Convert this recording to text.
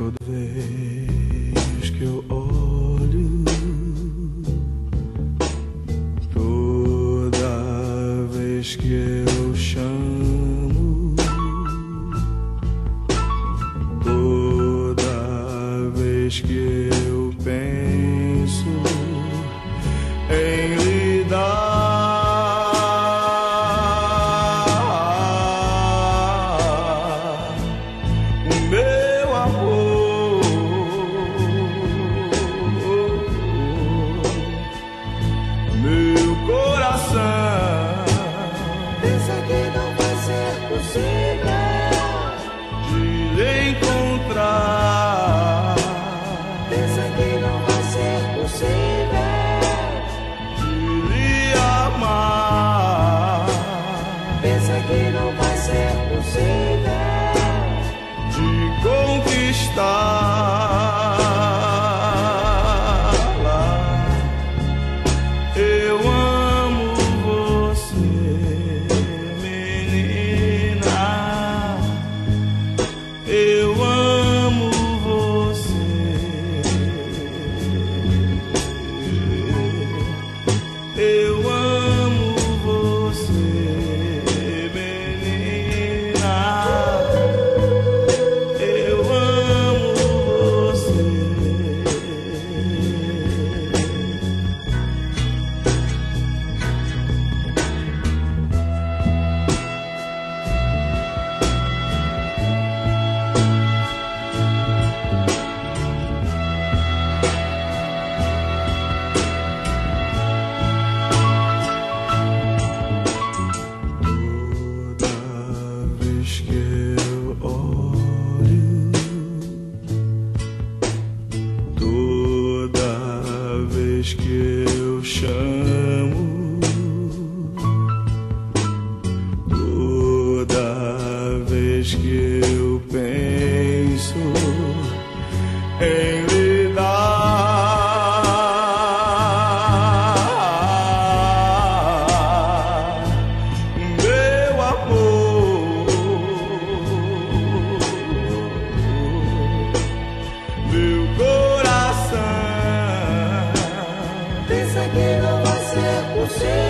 toda vez que eu olho, toda vez que eu chamo, toda vez que eu penso em Pensa que não vai ser possível de encontrar. Pensa que não vai ser possível de amar. Pensa que não vai ser possível de conquistar. see.